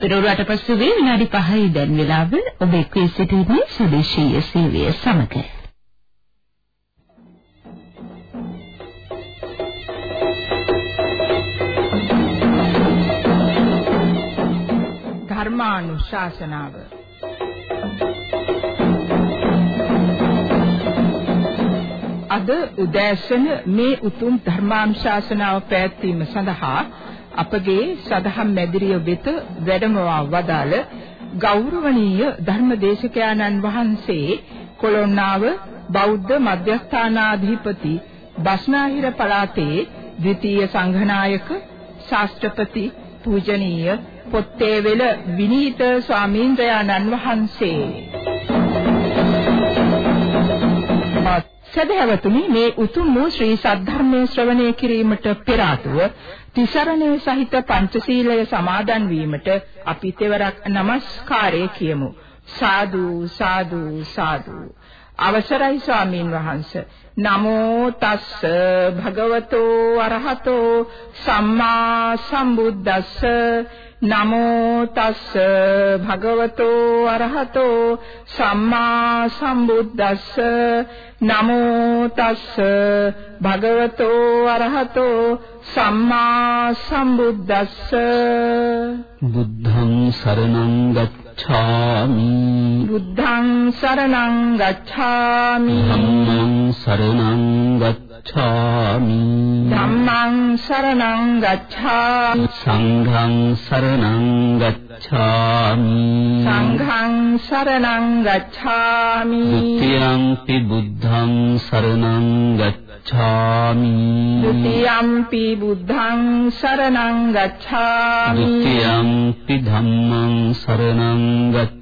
පෙරවරුවට පසුවේ විනාඩි 5යි දැන් වෙලාව ඔබ එක්වී සිටින්නේ සුදේශීය සේවය සමග. ධර්මානුශාසනාව අද උදෑසන මේ උතුම් ධර්මානුශාසනාව පැවැත්වීම සඳහා අපගේ සදහම් මැදිරිය වෙත වැඩමවා වදාළ ගෞරවනීය ධර්මදේශකයාණන් වහන්සේ කොළොන්නාව බෞද්ධ මධ්‍යස්ථානාධිපති බස්නාහිර පළාතේ ද්විතීය සංඝනායක ශාස්ත්‍රපති පූජනීය පොත්තේවෙල විනීත ස්වාමීන්ද්‍රයාණන් වහන්සේ. සදහවතුනි මේ උතුම් වූ ශ්‍රී සද්ධර්මයේ ශ්‍රවණය කිරීමට පෙර ආතුව තිසරණේ සහිත පංචශීලය සමාදන් වීමට අපි තෙවරක් নমස්කාරය කියමු. සාදු සාදු සාදු. අවසරයි ස්වාමීන් වහන්ස. නමෝ තස්ස භගවතෝ අරහතෝ සම්මා සම්බුද්දස්ස නමෝ තස්ස භගවතෝ අරහතෝ සම්මා සම්බුද්දස්ස. නමෝ තස්ස භගවතෝ අරහතෝ සම්මා සම්බුද්දස්ස. බුද්ධං සරණං ගච්ඡාමි. බුද්ධං සරණං ගච්ඡාමි. ධම්මං සරණං ගච්ඡාමි. ගච්ඡාමි ධම්මං සරණං ගච්ඡාමි. සංඝං සරණං ගච්ඡාමි. සංඝං සරණං ගච්ඡාමි. ဒ ුතියම්පි බුද්ධං සරණං ගච්ඡාමි. ဒ ුතියම්පි බුද්ධං සරණං ගච්ඡාමි. ဒ ුතියම්පි ධම්මං සරණං ගච්ඡාමි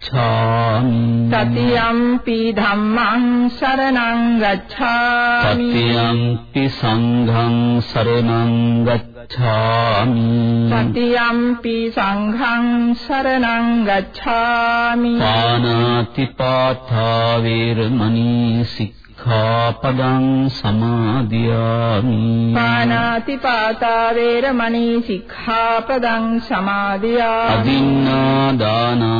गच्छामि सत्यम्पि धम्मं शरणं गच्छामि सत्यम्पि सङ्घं शरणं गच्छामि सत्यम्पि सङ्घं शरणं गच्छामि पानातिपाथा वीरमणि සික්ඛාපදං සමාදියාමි। පාණාතිපාතා වේරමණී සික්ඛාපදං සමාදියාමි। අදින්නා දානා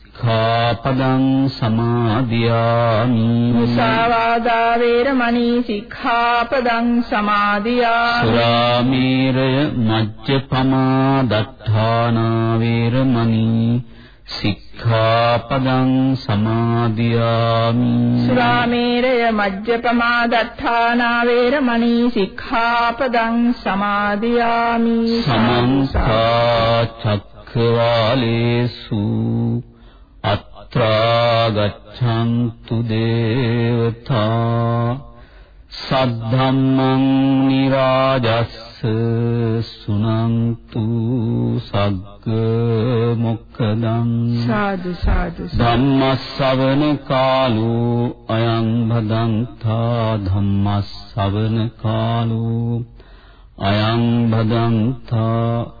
සික්ඛාපදං සමාදියාමි. මුසාවාදා වේරමණී සික්ඛාපදං සමාදියාමි. සුරාමේරය මජ්ජපමා දත්තානා වේරමණී සික්ඛාපදං සමාදියාමි. සුරාමේරය මජ්ජපමා දත්තානා වේරමණී සික්ඛාපදං සමාදියාමි. සමන්තා චක්ඛවාලේසු අත්‍රා ගච්ඡන්තු දේවතා සද්ධම්මං නිරාජස්ස සුනන්තු සග්ග මොක්කදං සාදු සාදු ධම්මස්සවන කාලෝ අයං භදන්තා ධම්මස්සවන කාලෝ අයං භදන්තා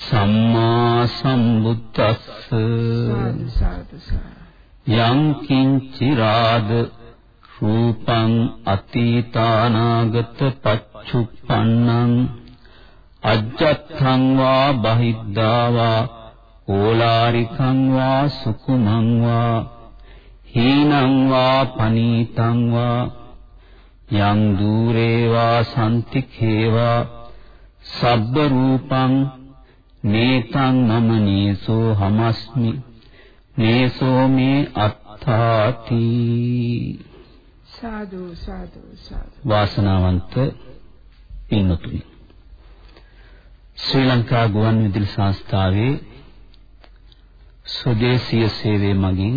සම්මා සම්බුද්දස්ස. යං කිංචි රාද රූපං අතීතානාගත පච්චුප්පන්නං අජ්ජත්ථං වා බහිද්ධා වා ඕලාරිකං වා සුකුමං වා හීනං වා පනීතං වා යං দূරේ වා සම්තිඛේවා සබ්බ රූපං නේතං මම නේසෝ හමස්මි. නේසෝ මේ අත්තාති සාදු සාදු සාදු. වාසනාවන්ත පින්තුනි ශ්‍රී ලංකා ගුවන්විදුලි සංස්ථාවේ ස්වදේශීය සේවය මගින්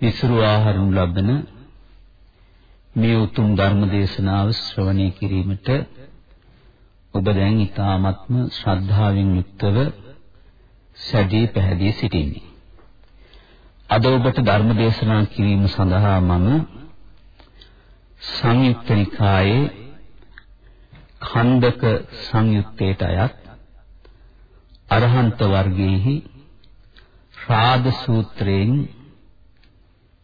විසුරුවා හරිනු ලබන මේ උතුම් ධර්ම දේශනාව ශ්‍රවණය කිරීමට ඔබ දැන් ඊ타ත්ම ශ්‍රද්ධාවෙන් යුක්තව සැදී පැහැදී සිටින්නේ. අද ඔබට ධර්ම දේශනා කිරීම සඳහා මම සංයුක්ත නිකායේ ඛණ්ඩක සංයුත්තේට අයත් අරහන්ත වර්ගයේහි රාද සූත්‍රයෙන්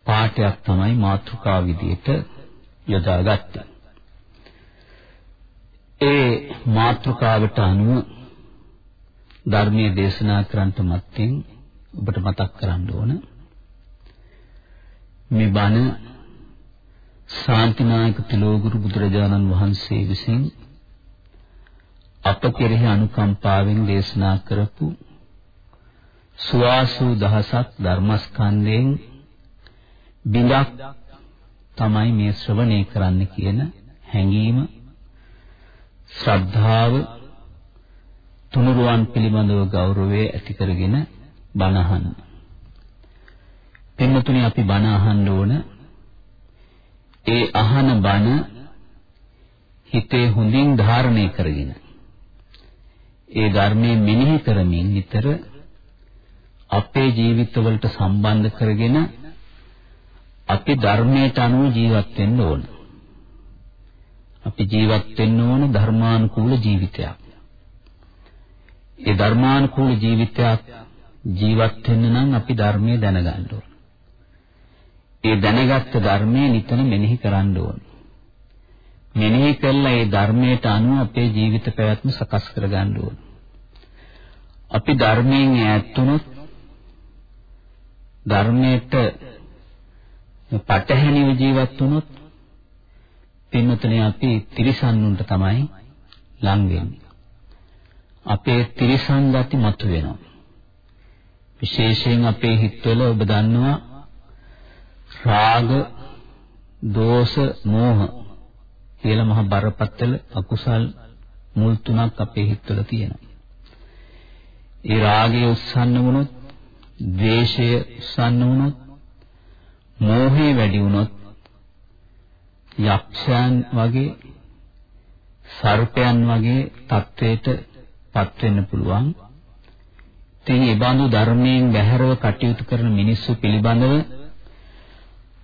පාඨයක් තමයි මාතෘකා විදියට යොදාගත්තේ. ඒ මාතෘකාවට අනුව ධර්මයේ දේශනා කරන්නට මත්තෙන් ඔබට මතක් කරන්න ඕන. මේ බණ ශාන්තිනායක තිලෝගුරු බුදුරජාණන් වහන්සේ විසින් අප කෙරෙහි අනුකම්පාවෙන් දේශනා කරපු සුවාසු දහසක් ධර්මස්කන්ධයෙන් බිඳක් තමයි මේ ශ්‍රවණය කරන්න කියන හැඟීම ශ්‍රද්ධාව තුනුරුවන් පිළිබඳව ගෞරවය ඇති කරගෙන බණ අහන්න. පින්තුනි අපි බණ අහන්න ඕන ඒ අහන බණ හිතේ හොඳින් ධාරණය කරගෙන ඒ ධර්මයේ මෙනෙහි කරමින් නිතර අපේ ජීවිතවලට සම්බන්ධ කරගෙන අපි ධර්මයට අනුව ජීවත් වෙන්න ඕන. අපි ජීවත් වෙන්න ඕන ධර්මානුකූල ජීවිතයක්. ඒ ධර්මානුකූල ජීවිතයක් ජීවත් වෙන්න නම් අපි ධර්මයේ දැනගන්න ඕන. ඒ දැනගත්ත ධර්මයේ නිතර මෙනෙහි කරන්න ඕන. මෙනෙහි කළා ඒ ධර්මයට අනුව අපේ ජීවිත පැවැත්ම සකස් කරගන්න ඕන. අපි ධර්මයෙන් ඈත් වුණොත් ධර්මයට පටහැනිව ජීවත් වුණොත් පින්වතුනි අපි තිරිසන්නුන්ට තමයි ලං වෙන්නේ. අපේ තිරිසන් ගති මතුවෙනවා. විශේෂයෙන් අපේ හිතවල ඔබ දන්නවා රාග, දෝෂ, මෝහ කියලා මහ බරපතල අකුසල් මුල් තුනක් අපේ හිතවල තියෙනවා. ඒ රාගය උස්සන්න වුණොත්, ද්වේෂය උස්සන්න වුණොත්, මෝහය වැඩි වුණොත් යක්ෂයන් වගේ සර්පයන් වගේ තත්වයට පත් වෙන්න පුළුවන්. ඉතින් ඒ බඳු ධර්මයෙන් බැහැරව කටයුතු කරන මිනිස්සු පිළිබඳව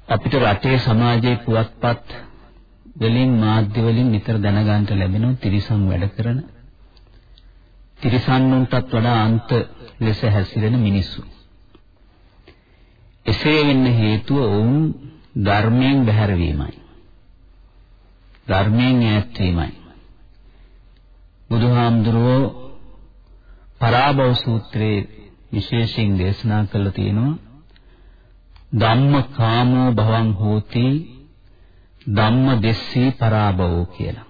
අපිට රටේ සමාජයේ පුවත්පත් වලින් මාධ්‍ය වලින් නිතර දැනගන්න ලැබෙනවා තිරිසන් වැඩ කරන තිරිසන්නුන්ටත් වඩා අන්ත ලෙස හැසිරෙන මිනිස්සු. එසේ වෙන්න හේතුව ඔවුන් ධර්මයෙන් බැහැර වීමයි. ධර්මයෙන් ඈත් වීමයි. බුදුහාමුදුරුවෝ පරාභව සූත්‍රයේ විශේෂයෙන් දේශනා කළා තියෙනවා ධම්ම කාමෝ භවං හෝති ධම්ම දෙස්සී පරාභවෝ කියලා.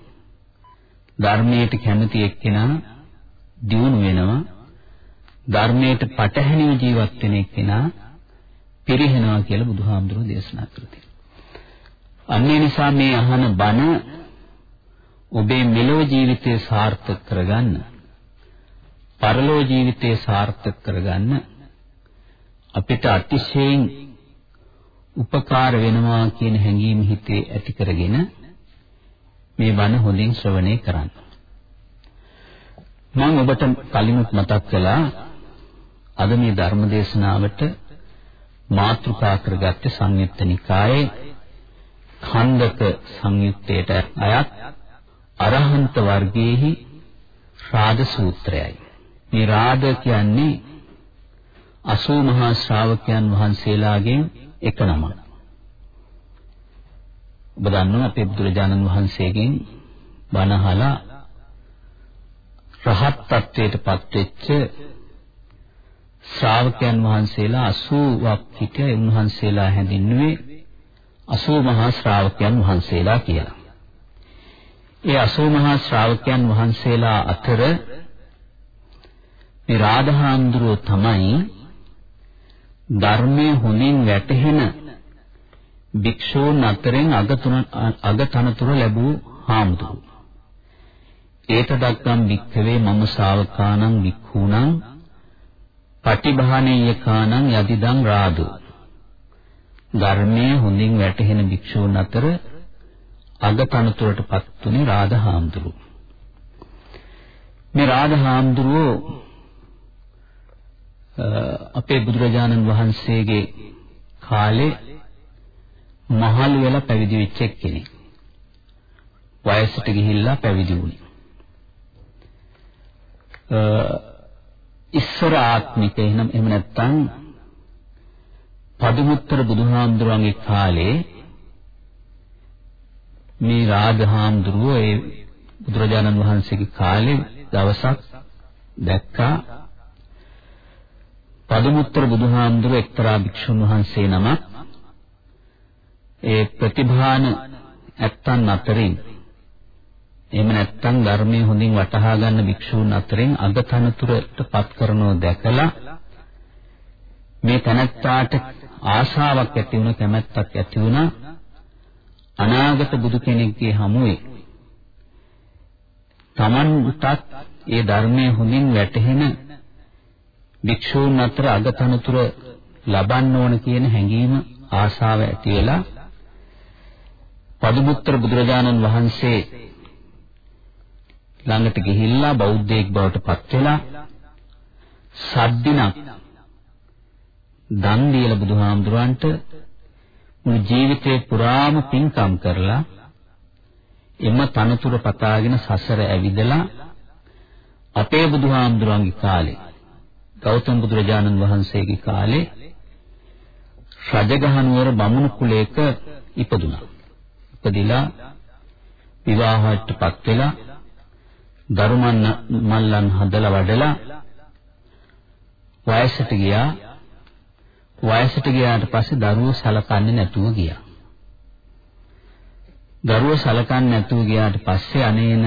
ධර්මයට කැමති එක්කෙනා දියුණු වෙනවා ධර්මයට පටහැනිව ජීවත් වෙන එක්කෙනා පිරිහෙනවා කියලා බුදුහාමුදුරුවෝ දේශනා කළා. අන්නේ නිසා මේ අහන බණ ඔබේ මෙලොව ජීවිතය සාර්ථක කරගන්න පරලෝ ජීවිතය සාර්ථක කරගන්න අපිට අතිශයින් උපකාර වෙනවා කියන හැඟීම හිතේ ඇති කරගෙන මේ බණ හොඳින් ශ්‍රවණය කරන්න. මම ඔබට කලිනුත් මතක් කළා අද මේ ධර්ම දේශනාවට මාතෘකා කරගත්තේ සංයුත්ත නිකායේ ඛණ්ඩක සංයුත්තේට අයත් අරහන්ත වර්ගයේහි රාද සූත්‍රයයි. මේ රාද කියන්නේ අසූ මහා ශ්‍රාවකයන් වහන්සේලාගෙන් එක නමක්. ඔබ දන්නවා අපේ බුදුරජාණන් වහන්සේගෙන් බණ අහලා රහත් ත්‍ත්වයටපත් වෙච්ච ශ්‍රාවකයන් වහන්සේලා 80ක් හිටිය උන්වහන්සේලා හැඳින්නුවේ 80 මහා ශ්‍රාවකයන් වහන්සේලා කියලා. ඒ 80 මහා ශ්‍රාවකයන් වහන්සේලා අතර මේ රාධහාඳුරෝ තමයි ධර්මයේ හොඳින් වැටහෙන භික්ෂූන් අතරින් අගතුන අගතනතුර ලැබූ හාමුදුරුවෝ. ඒත දක්කම් වික්ඛවේ මම ශාවකානං වික්ඛූණං පටිභානීයකානං යදිදං රාදු. ධර්මයේ හොඳින් වැටහෙන භික්ෂූන් අතර අගතනතුරටපත් තුනේ රාධහාමුදුරුවෝ. මේ රාධහාමුදුරුවෝ අපේ බුදුරජාණන් වහන්සේගේ කාලේ මහලු වෙලා පැවිදි වෙච්ච කෙනෙක්. වයසට ගිහිල්ලා පැවිදි වුණේ. ඉස්සර ආත්මික එහෙනම් එහෙම නැත්නම් පදුමුත්තර බුදුහාමුදුරන්ගේ කාලේ මේ රාජහාමුදුරුවෝ ඒ බුදුරජාණන් වහන්සේගේ කාලේ දවසක් දැක්කා. පදුමුත්තර බුදුහාමුදුරුවෝ එක්තරා භික්ෂුන් වහන්සේ නමක් ඒ ප්‍රතිභාන ඇත්තන් අතරින් එහෙම නැත්නම් ධර්මයේ හොඳින් වටහා ගන්න භික්ෂූන් අතරින් අගතනතුරට පත් කරනව දැකලා මේ තනත්තාට ආශාවක් ඇති වුණ කැමැත්තක් ඇති වුණා. අනාගත බුදු කෙනෙක්ගේ හමුවේ Tamanටත් ඒ ධර්මයේ හොඳින් වැටහෙන භික්ෂූන් අතර අගතනතුර ලබන්න ඕන කියන හැඟීම ආශාව ඇති වෙලා පදුමුත්තර බුදුරජාණන් වහන්සේ ළඟට ගිහිල්ලා බෞද්ධයෙක් බවට පත් වෙලා සද්දිනක් දන් දීලා බුදුහාමුදුරන්ට මුළු ජීවිතේ පුරාම පින්කම් කරලා එම තනතුර පතාගෙන සසර ඇවිදලා අපේ බුදුහාමුදුරන්ගේ කාලේ ගෞතම බුදුරජාණන් වහන්සේගේ කාලේ රජගහනුවර බමුණු කුලයක ඉපදුනා. ඉපදිලා විවාහයටපත් වෙලා දරුමන් මල්ලන් හදලා වඩලා වයසට ගියා වයසට ගියාට පස්සේ දරුවෝ සලකන්නේ නැතුව ගියා දරුවෝ සලකන්නේ නැතුව ගියාට පස්සේ අනේන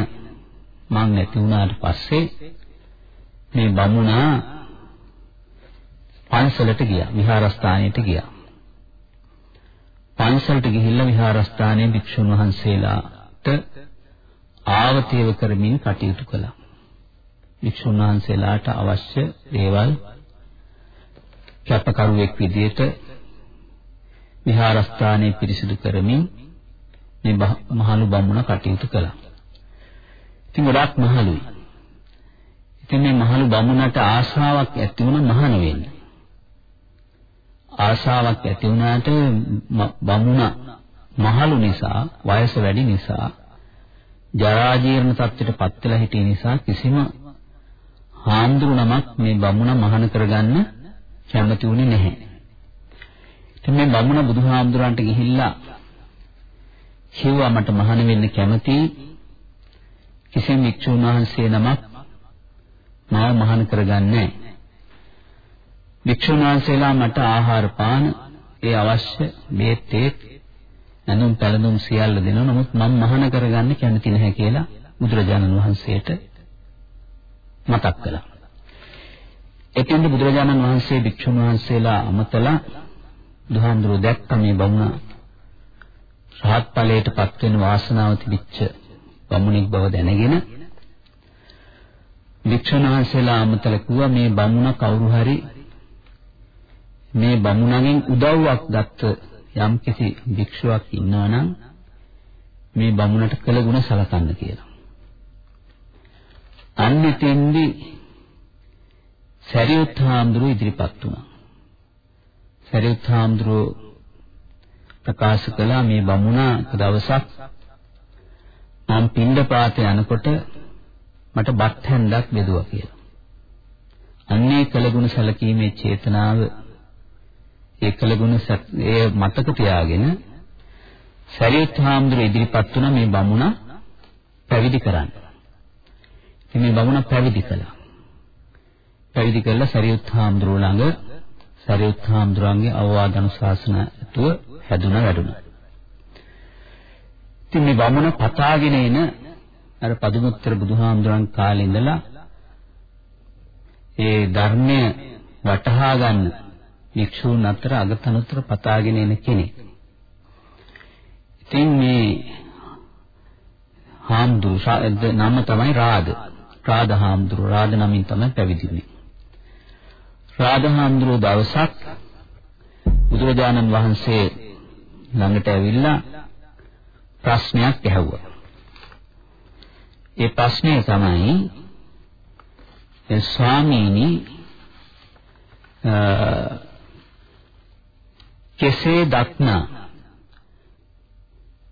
මං නැති වුණාට පස්සේ මේ බමුණා පන්සලට ගියා විහාරස්ථානයට ගියා පන්සලට ගිහිල්ලා විහාරස්ථානයේ භික්ෂුන් වහන්සේලාට ආවතේව කරමින් කටයුතු කළා. වික්ෂුන් වහන්සේලාට අවශ්‍ය දේවල් කැපකරුවෙක් විදිහට විහාරස්ථානයේ පිරිසිදු කරමින් මේ මහලු බමුණ කටයුතු කළා. ඉතින් ගොඩාක් මහලුයි. ඉතින් මේ මහලු බමුණට ආශාවක් ඇති වුණ මහාන වෙන්න. ආශාවක් ඇති වුණාට බමුණ මහලු නිසා වයස වැඩි නිසා ජරා ජීර්ණ තත්ත්වයට පත් වෙලා හිටිය නිසා කිසිම හාමුදුරු නමක් මේ බමුණ මහාන කරගන්න කැමති වුණේ නැහැ. ඉතින් මේ බමුණ බුදුහාමුදුරන්ට ගිහිල්ලා කිව්වා මට මහාන වෙන්න කැමතියි. කිසිම වික්ෂුන් වහන්සේ නමක් මාව මහාන කරගන්නේ නැහැ. වික්ෂුන් වහන්සේලා මට ආහාර පාන ඒ අවශ්‍ය මේ තේත් නැනුම් පැළඳුම් සියල්ල දෙනවා. නමුත් මම මහාන කරගන්න කැමති නැහැ කියලා බුදුරජාණන් වහන්සේට මතක් කළා. එතෙන්ද බුදුරජාණන් වහන්සේ භික්ෂුන් වහන්සේලා අමතලා දුහාඳුර දැක්ක මේ බමුණ රහත් ඵලයට පත් වෙන වාසනාව තිබිච්ච බමුණෙක් බව දැනගෙන භික්ෂුන් වහන්සේලා අමතල කිව්වා මේ බමුණ කවුරු හරි මේ බමුණගෙන් උදව්වක් ගත්ත යම්කිසි භික්ෂුවක් ඉන්නවා නම් මේ බමුණට කළ ගුණ සලකන්න කියලා. අන්නෙතෙන්දි සරියුත් හාමුදුරුවෝ ඉදිරිපත් වුණා. සරියුත් හාමුදුරුවෝ ප්‍රකාශ කළා මේ බමුණා දවසක් මම පින්ඩපාත යනකොට මට බත් හැන්දක් බෙදුවා කියලා. අන්නේ කළගුණ සැලකීමේ චේතනාව ඒ කළගුණ ඒ මතක තියාගෙන සරියුත් හාමුදුරුවෝ ඉදිරිපත් වුණා මේ බමුණ පැවිදි කරන්න. ඉතින් මේ බමුණ පැවිදි කළා. පැවිදි කළා සරියුත් හාමුදුරුවෝ ළඟ සරියුත් හාමුදුරන්ගේ අවවාද අනුශාසනාතුව හැදුනා වැඩුණා. ඉතින් මේ බමුණ පතාගෙන එන අර පදුමුත්තර බුදුහාමුදුරන් කාලේ ඉඳලා ඒ ධර්මය වටහා ගන්න වික්ෂූන් අතර අගතනතර පතාගෙන එන කෙනෙක්. ඉතින් මේ හාමුදුරු නම තමයි රාද. රාද හාමුදුරු රාද නමින් තමයි පැවිදි වුනේ. රාද හාමුදුරුවෝ දවසක් බුදුරජාණන් වහන්සේ ළඟට ඇවිල්ලා ප්‍රශ්නයක් ඇහුවා. ඒ ප්‍රශ්නේ තමයි ඒ ස්වාමීනි කෙසේ දක්නා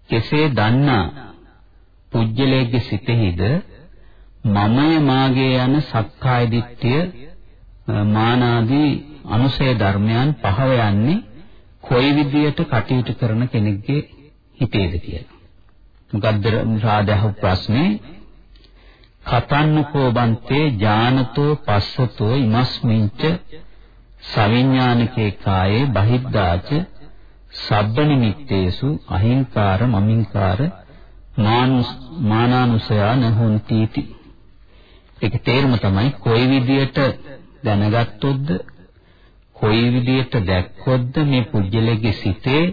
කෙසේ දන්නා පුජ්‍යලයේ සිතෙහිද මමය මාගේ යන සක්කාය දිට්ඨිය මානාදී අනුසය ධර්මයන් පහව යන්නේ කොයි විදියට කටයුතු කරන කෙනෙක්ගේ හිතේද කියලා. මොකද්ද රාදහු ප්‍රශ්නේ කතන්නකෝ බන්තේ ඥානතෝ පස්සතෝ ඉමස්මින්ච සවිඥානිකේ කායේ බහිද්දාච සබ්බ නිමිත්තේසු අහිංකාර මමින්කාර මානානුසයා නහොන්තිති ඒක තේරුම තමයි කොයි විදියට දැනගත්තොත්ද කොයි විදියට දැක්කොත්ද මේ පුජ්‍යලයේ සිතේ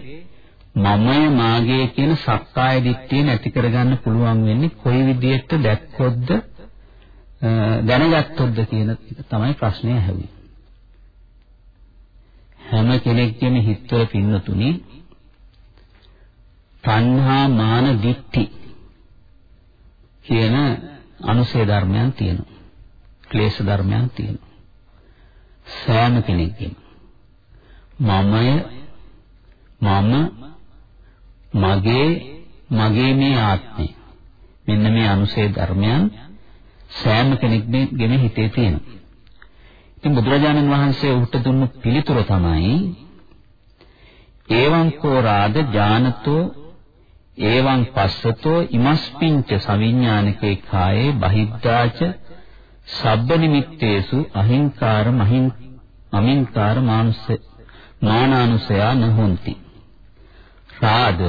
මමය මාගේ කියන සක්කාය දිට්ඨිය නැති කරගන්න පුළුවන් වෙන්නේ කොයි විදියට දැක්කොත්ද දැනගත්තොත්ද කියන තමයි ප්‍රශ්නේ ඇහුවේ හැම කෙනෙක්ගේම හිතවල පින්නතුනි තණ්හා මාන දිට්ඨි කියන අනුසේ ධර්මයන් තියෙනවා. ක්ලේශ ධර්මයන් තියෙනවා. සෑම කෙනෙක්ගේම මමය මම මගේ මගේ මේ ආත්මය මෙන්න මේ අනුසේ ධර්මයන් සෑම කෙනෙක්ගේම හිතේ තියෙනවා. ඉතින් බුදුරජාණන් වහන්සේ උට දුන්නු පිළිතුර තමයි ඒවං කෝ රාද ඥානතෝ ඒවං පස්සතෝ ඉමස්පින්ච සවිඥානිකේ කායේ බහිද්ධාච සබ්බ නිමිත්තේසු අහිංකාර මහින් අමින්කාර මානුස මානානුසයා නහොಂತಿ රාද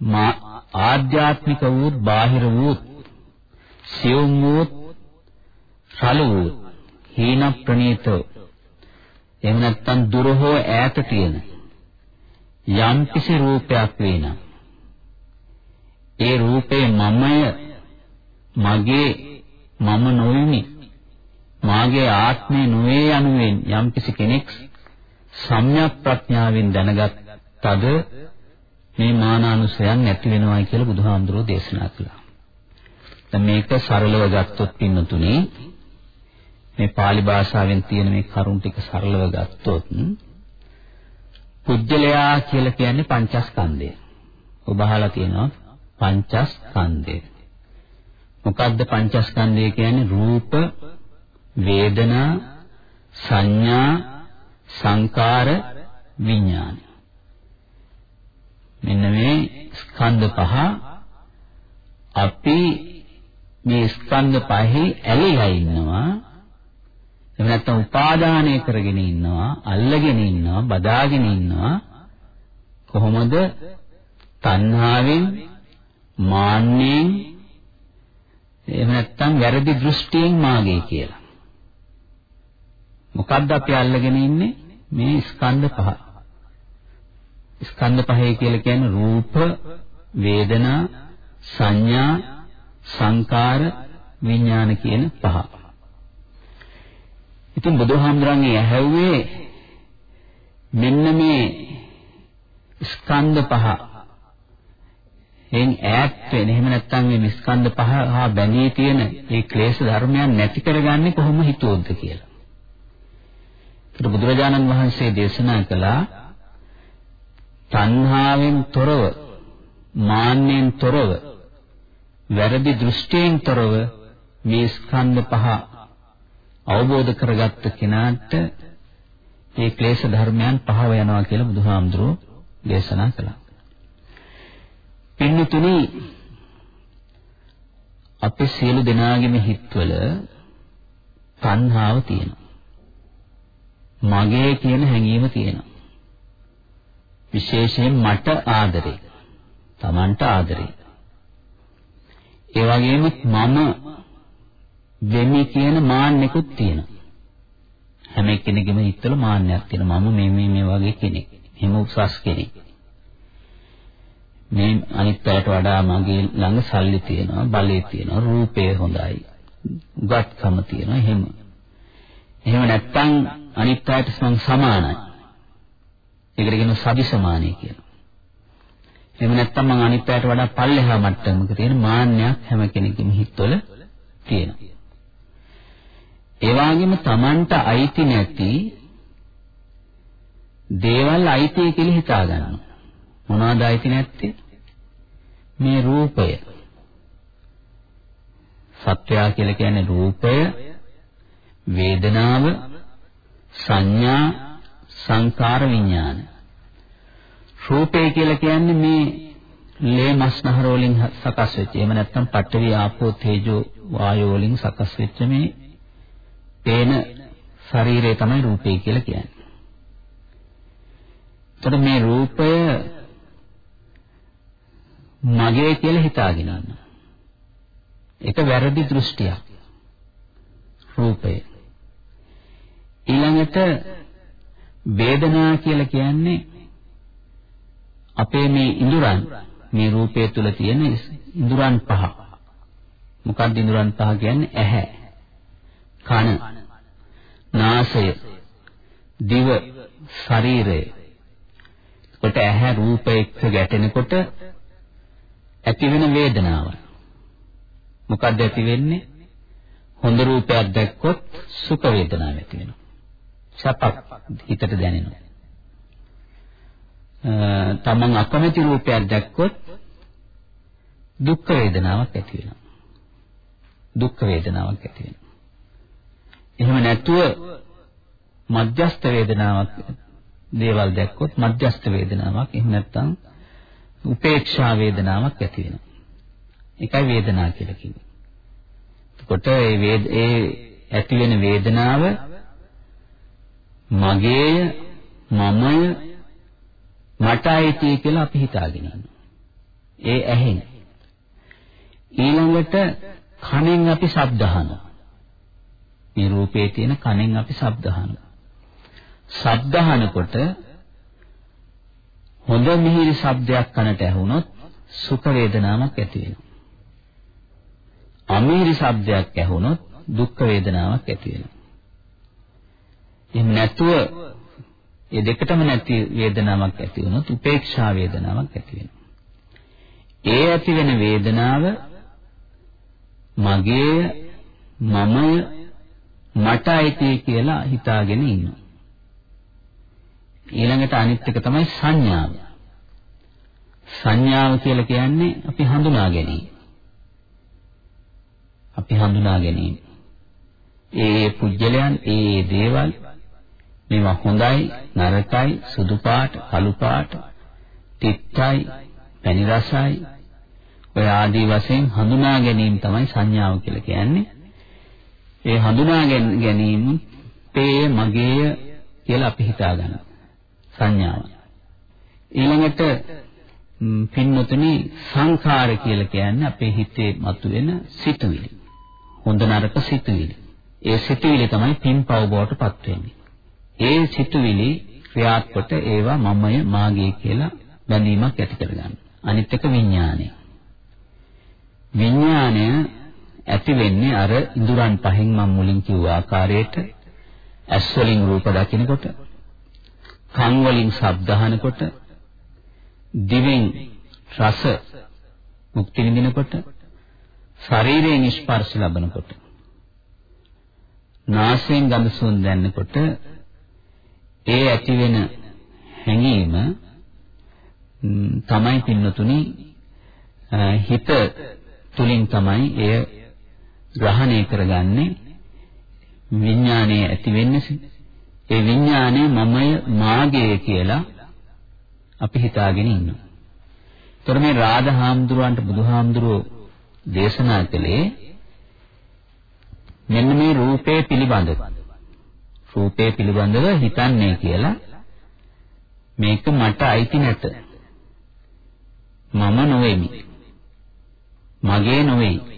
මා ආධ්‍යාත්මික වූ බාහිර වූ සියුම් වූ සලු වූ හීන ප්‍රනීතෝ එහෙම නැත්නම් දුර හෝ ඈත තියෙන යම් කිසි රූපයක් වේනම් ඒ රූපේ මමය මගේ මම නොවිමි. මාගේ ආත්මය නොවේ යනුවෙන් යම් කිසි කෙනෙක් සම්‍යක් ප්‍රඥාවෙන් දැනගත්තද මේ මානානුසයන් නැති වෙනවායි කියලා බුදුහාමුදුරෝ දේශනා කළා. දැන් මේක සරලව ගත්තොත් පින්නතුනේ මේ pāli භාෂාවෙන් තියෙන මේ කරුණ ටික සරලව ගත්තොත් පුජ්‍යලයා කියලා කියන්නේ පංචස්කන්ධය. ඔබ අහලා තියෙනවා පංචස්කන්ධය. මොකද්ද පංචස්කන්ධය කියන්නේ? රූප, වේදනා, සංඥා, සංකාර, විඥාන. මෙන්න මේ ස්කන්ධ පහ අපි මේ ස්කන්ධ පහේ ඇලිලා ඉන්නවා එහෙම නැත්නම් උපාදානය කරගෙන ඉන්නවා, අල්ලගෙන ඉන්නවා, බදාගෙන ඉන්නවා. කොහොමද? තණ්හාවෙන්, මාන්නෙන්, එහෙම නැත්නම් වැරදි දෘෂ්ටියෙන් මාගේ කියලා. මොකද්ද අපි අල්ලගෙන ඉන්නේ? මේ ස්කන්ධ පහ. ස්කන්ධ පහේ කියලා කියන්නේ රූප, වේදනා, සංඥා, සංකාර, විඥාන කියන පහ. ඉතින් බුදුහාමුදුරන්ගේ ඇහැව්වේ මෙන්න මේ ස්කන්ධ පහ එන් ඈත් වෙන එහෙම නැත්නම් මේ ස්කන්ධ පහ හා බැඳී තියෙන මේ ක්ලේශ ධර්මයන් නැති කරගන්නේ කොහොම හිතුවොත්ද කියලා. ඒත් බුදුරජාණන් වහන්සේ දේශනා කළා තණ්හාවෙන් තොරව මාන්නෙන් තොරව වැරදි දෘෂ්ටියෙන් තොරව මේ ස්කන්ධ පහ අවබෝධ කරගත්ත කෙනාට මේ ක්ලේශ ධර්මයන් පහව යනවා කියලා බුදුහාමුදුරුවෝ දේශනා කළා. පින්නතුනි අපේ සියලු දෙනාගේම හිතවල තණ්හාව තියෙනවා. මගේ කියන හැඟීම තියෙනවා. විශේෂයෙන් මට ආදරේ. Tamanට ආදරේ. ඒ වගේම මම වෙමි කියන මාන්නෙකුත් තියෙනවා. හැම කෙනෙකුගේම හිතවල මාන්නයක් තියෙනවා. මම මේ මේ මේ වගේ කෙනෙක්. එහෙම උසස් කෙනෙක්. මේ අනිත් අයට වඩා මගේ ළඟ සල්ලි තියෙනවා, බලය තියෙනවා, රූපය හොඳයි, උගත්කම තියෙනවා. එහෙම. එහෙම නැත්තම් අනිත් අයට සමානයි. ඒකට කියනවා සබිසමානයි කියලා. එහෙම නැත්තම් මම අනිත් අයට වඩා පල්ලෙහා මට්ටමක තියෙන මාන්නයක් හැම කෙනෙකුගේම හිතවල තියෙනවා. ඒ වගේම Tamanට අයිති නැති දේවල් අයිති කියලා හිතා ගන්නවා. මොනවද අයිති නැත්තේ? මේ රූපය. සත්‍යය කියලා කියන්නේ රූපය, වේදනාව, සංඥා, සංකාර විඥාන. රූපය කියලා කියන්නේ මේ ලේ මස්නහර වලින් සකස් වෙච්ච. එහෙම නැත්නම් පඨවි ආපෝ තේජෝ වායෝ වලින් සකස් වෙච්ච මේ පේන ශරීරය තමයි රූපය කියලා කියන්නේ. එතකොට මේ රූපය මගේ කියලා හිතාගෙන ඉන්නවා. ඒක වැරදි දෘෂ්ටියක්. රූපය. ඊළඟට වේදනා කියලා කියන්නේ අපේ මේ ඉඳුරන් මේ රූපය තුල තියෙන ඉඳුරන් පහ. මොකක්ද ඉඳුරන් පහ කියන්නේ? ඇහැ, කන, නාසය, දිව, ශරීරය. කොට ඇහැ රූප එක්ක ගැටෙනකොට ඇති වෙන වේදනාව. මොකක්ද ඇති වෙන්නේ? හොඳ රූපයක් දැක්කොත් සුඛ වේදනාවක් ඇති වෙනවා. සපක් හිතට දැනෙනවා. තමන් අකමැති රූපයක් දැක්කොත් දුක් වේදනාවක් ඇති වෙනවා. දුක් වේදනාවක් ඇති වෙනවා. එහෙම නැතුව මධ්‍යස්ථ වේදනාවක් දේවල් දැක්කොත් මධ්‍යස්ථ වේදනාවක් එහෙම නැත්නම් උපේක්ෂා වේදනාවක් ඇති වෙනවා. ඒකයි වේදනාව කියලා කියන්නේ. එතකොට ඒ වේද ඒ ඇති වෙන වේදනාව මගේය මමය මට අයිති කියලා අපි හිතාගෙන ඉන්නවා. ඒ ඇහෙන. ඊළඟට කනෙන් අපි ශබ්ද අහනවා. මේ රූපේ තියෙන කනෙන් අපි ශබ්ද අහනවා. ශබ්ද අහනකොට හොඳ මිහිරි ශබ්දයක් කනට ඇහුනොත් සුඛ වේදනාවක් ඇති වෙනවා. අමිහිරි ශබ්දයක් ඇහුනොත් දුක් වේදනාවක් ඇති වෙනවා. එහෙම නැතුව ඒ දෙකටම නැති වේදනාවක් ඇති වුණොත් උපේක්ෂා වේදනාවක් ඇති වෙනවා. ඒ ඇති වෙන වේදනාව මගේ මමය මට අයිති කියලා හිතාගෙන ඉන්නවා. ඊළඟට අනිත් එක තමයි සංඥාව. සංඥාව කියලා කියන්නේ අපි හඳුනා ගැනීම. අපි හඳුනා ගැනීම. ඒ පුජ්‍යලයන් ඒ දේවල් මේවා හොඳයි නරකයි සුදු පාට කළු පාට තිත්තයි පැණි රසයි ඔය ආදී වශයෙන් හඳුනා ගැනීම තමයි සංඥාව කියලා කියන්නේ. ඒ හඳුනා ගැනීම පේ මගේය කියලා අපි හිතා ගන්නවා. සංඥාව. ඊළඟට පින්වතුනි සංඛාර කියලා කියන්නේ අපේ හිතේ මතුවෙන සිතුවිලි. හොඳ නරක සිතුවිලි. ඒ සිතුවිලි තමයි පින්පව් බවට පත් වෙන්නේ. ඒ සිතුවිලි ක්‍රියාත්මක ඒවා මමය මාගේ කියලා බැඳීමක් ඇති කරගන්න. අනිත් එක විඥානය. විඥානය ඇති වෙන්නේ අර ඉඳුරන් පහෙන් මම මුලින් කිව්ව ආකාරයට ඇස් වලින් රූප දකිනකොට කන් වලින් ශබ්ද අහනකොට දිවෙන් රස මුක්ති විඳිනකොට ශරීරයෙන් ස්පර්ශ ලබනකොට නාසයෙන් ගඳ සුවඳ දැනෙනකොට ඒ ඇති වෙන හැඟීම තමයි පින්නතුනි හිත තුලින් තමයි එය ග්‍රහණය කරගන්නේ විඥානයේ ඇති වෙන්නේ ඒ විඥානය මමය මාගේ කියලා අපි හිතාගෙන ඉන්නවා. ତොර මේ රාධහාමුදුරුවන්ට බුදුහාමුදුරුවෝ දේශනා කළේ මෙන්න මේ රූපේ පිළිබඳව. රූපේ පිළිබඳව හිතන්නේ කියලා මේක මට අයිති නැත. මම නොවේමි. මගේ නොවේයි.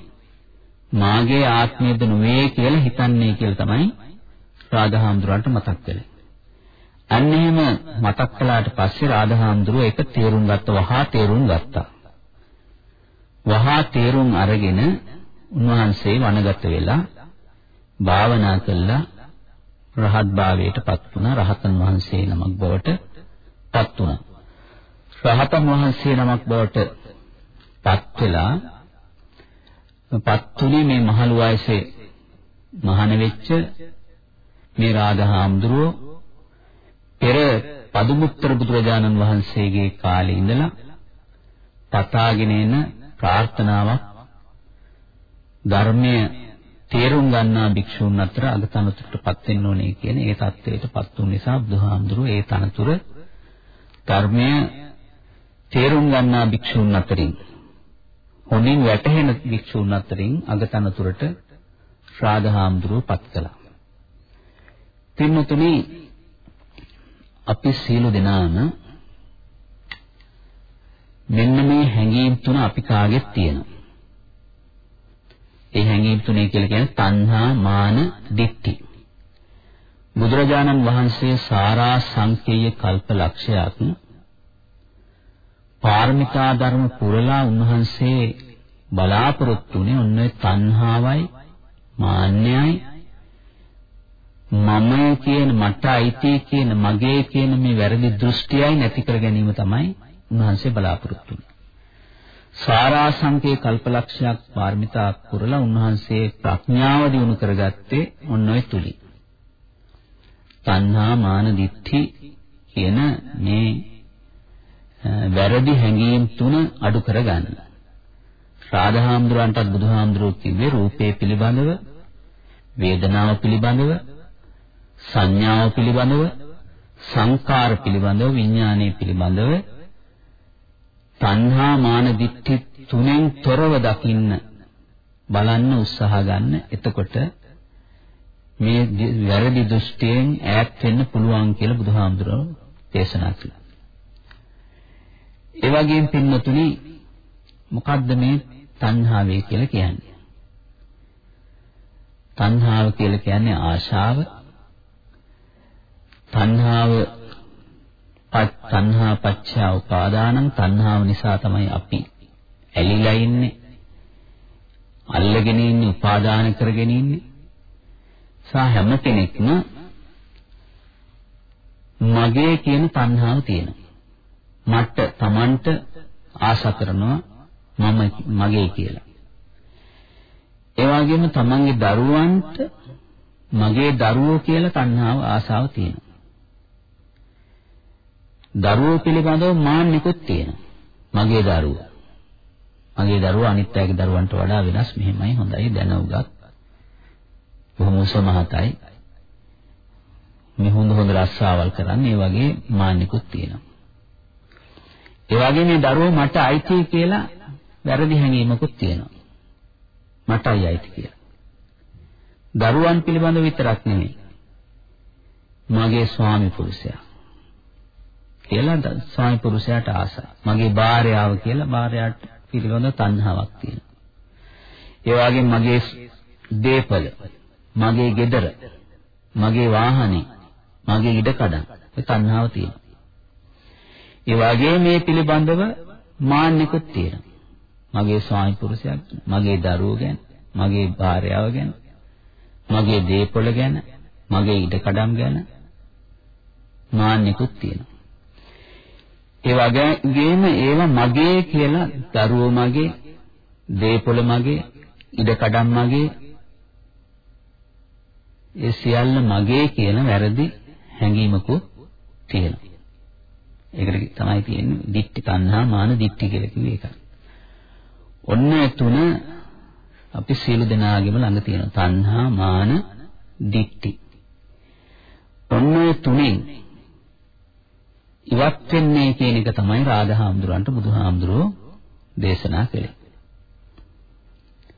මාගේ ආත්මයද නොවේ කියලා හිතන්නේ කියලා තමයි රාධහාමුදුරන්ට මතක් කළේ. අන්න එහෙම මතක් කළාට පස්සේ රාධහාමුදුරුව ඒක තේරුම් ගත්ත වහා තේරුම් ගත්තා. වහා තේරුම් අරගෙන උන්වහන්සේ වනගත වෙලා භාවනා කළා රහත් භාවයට පත් වුණා රහතන් වහන්සේ නමක් බවට පත් වුණා. රහතන් වහන්සේ නමක් බවට පත් වෙලා පත්තුනේ මේ මහලු වයසේ මහාන වෙච්ච මේ රාධහාමුදුරුව පෙර පදුමුත්තර බුදුරජාණන් වහන්සේගේ කාලේ ඉඳලා පතාගෙන එන ප්‍රාර්ථනාවක් ධර්මයේ තේරුම් ගන්නා භික්ෂූන් අතර අද තනතුරටපත් වෙන්න ඕනේ කියන ඒ தത്വයටපත් වූ නිසා බුදුහාමුදුරුවෝ ඒ තනතුර ධර්මය තේරුම් ගන්නා භික්ෂූන් අතරින් හොඳින් වැටහෙන භික්ෂූන් අතරින් අද තනතුරට ශ්‍රාදහාමුදුරුවෝපත් කළා. පින්තුනි අපි සීල දෙනාම මෙන්න මේ හැඟීම් තුන අපි කාගෙත් තියෙනවා. ඒ හැඟීම් තුනේ කියලා කියන්නේ තණ්හා, මාන, දික්ටි. බුදුරජාණන් වහන්සේ සාරා සංකේය කල්ප ලක්ෂයක් පාරමිතා ධර්ම පුරලා උන්වහන්සේ බලාපොරොත්තු වෙන්නේ ඔන්න තණ්හාවයි මාන්නයයි මමයි කියන මට අයිති කියන මගේ කියන මේ වැරදි දෘෂ්ටියයි නැති කර ගැනීම තමයි උන්වහන්සේ බලාපොරොත්තු වෙන්නේ. සාරාංශකේ කල්පලක්ෂයක් පාරමිතා පුරලා උන්වහන්සේ ප්‍රඥාව දිනු කරගත්තේ ඔන්න ඔය තුලි. තණ්හා මාන දිට්ඨි කියන මේ වැරදි හැඟීම් තුන අඩු කරගන්න. රාධහාමුදුරන්ටත් බුදුහාමුදුරුවෝ කිව්වේ රූපේ පිළිබඳව, වේදනාව පිළිබඳව, සංඥාව පිළිබඳව, සංකාර පිළිබඳව, විඥානයේ පිළිබඳව තණ්හා මාන දිට්ඨි තුනෙන් තොරව දකින්න බලන්න උත්සාහ ගන්න. එතකොට මේ වැරදි දෘෂ්ටියෙන් ඈත් වෙන්න පුළුවන් කියලා බුදුහාමුදුරුවෝ දේශනා කළා. ඒ වගේම පින්නතුනි මොකද්ද මේ තණ්හාවේ කියලා කියන්නේ? තණ්හාව කියලා කියන්නේ ආශාව. තණ්හාව තණ්හා පච්චය උපාදානං තණ්හාව නිසා තමයි අපි ඇලිලා ඉන්නේ. අල්ලගෙන ඉන්නේ උපාදාන කරගෙන ඉන්නේ. සා හැම කෙනෙක්ම මගේ කියන තණ්හාව තියෙනවා. මට Tamanට ආශා කරනවා මම මගේ කියලා. ඒ වගේම තමන්ගේ දරුවන්ට මගේ දරුවෝ කියලා තණ්හාව ආසාව තියෙනවා. දරුවෝ පිළිබඳව මාන්නිකුත් තියෙනවා. මගේ දරුවෝ. මගේ දරුවා අනිත් අයගේ දරුවන්ට වඩා වෙනස් මෙහෙමයි හොඳයි දැනුගත්. බොහොම සමහතයි. මේ හොඳ හොඳ රස්සාවල් කරන්නේ ඒ වගේ මාන්නිකුත් තියෙනවා. ඒ වගේ මේ දරුවෝ මට අයිති කියලා වැරදි හැඟීමකුත් තියෙනවා. මටයි අයිති කියලා. දරුවන් පිළිබඳව විතරක් නෙමෙයි. මගේ ස්වාමි පුරුෂයා කියලා ස්වාමි පුරුෂයාට ආසයි. මගේ භාර්යාව කියලා භාර්යාවට පිළිබඳව තණ්හාවක් තියෙනවා. ඒ වගේම මගේ දේපල, මගේ ගෙදර, මගේ වාහනේ, මගේ ඉඩකඩම් ඒ තණ්හාව තියෙනවා. ඒ වගේ මේ පිළිබඳව මාන්නිකුත් තියෙනවා. මගේ ස්වාමි පුරුෂයා, මගේ දරුවෝ ගැන, මගේ භාර්යාව ගැන, මගේ දේපොළ ගැන, මගේ ඉඩකඩම් ගැන මාන්නිකුත් තියෙනවා. ඒ වගේම ඒවා මගේ කියලා දරුවෝ මගේ, දේපොළ මගේ, ඉඩකඩම් මගේ ඒ සියල්ල මගේ කියන වැරදි හැඟීමකුත් තියෙනවා. ඒකට තමයි තියෙන්නේ දික්ටි තණ්හා මාන දික්ටි කියලා කිව්වේ ඒක. ඔන්න තුන අපි සියලු දෙනාගේම ළඟ තියෙනවා. තණ්හා මාන දික්ටි. ඔන්න තුනෙන් ඉවත් වෙන්නේ කියන එක තමයි රාධාම්දුරන්ට බුදුහාමුදුරෝ දේශනා කළේ.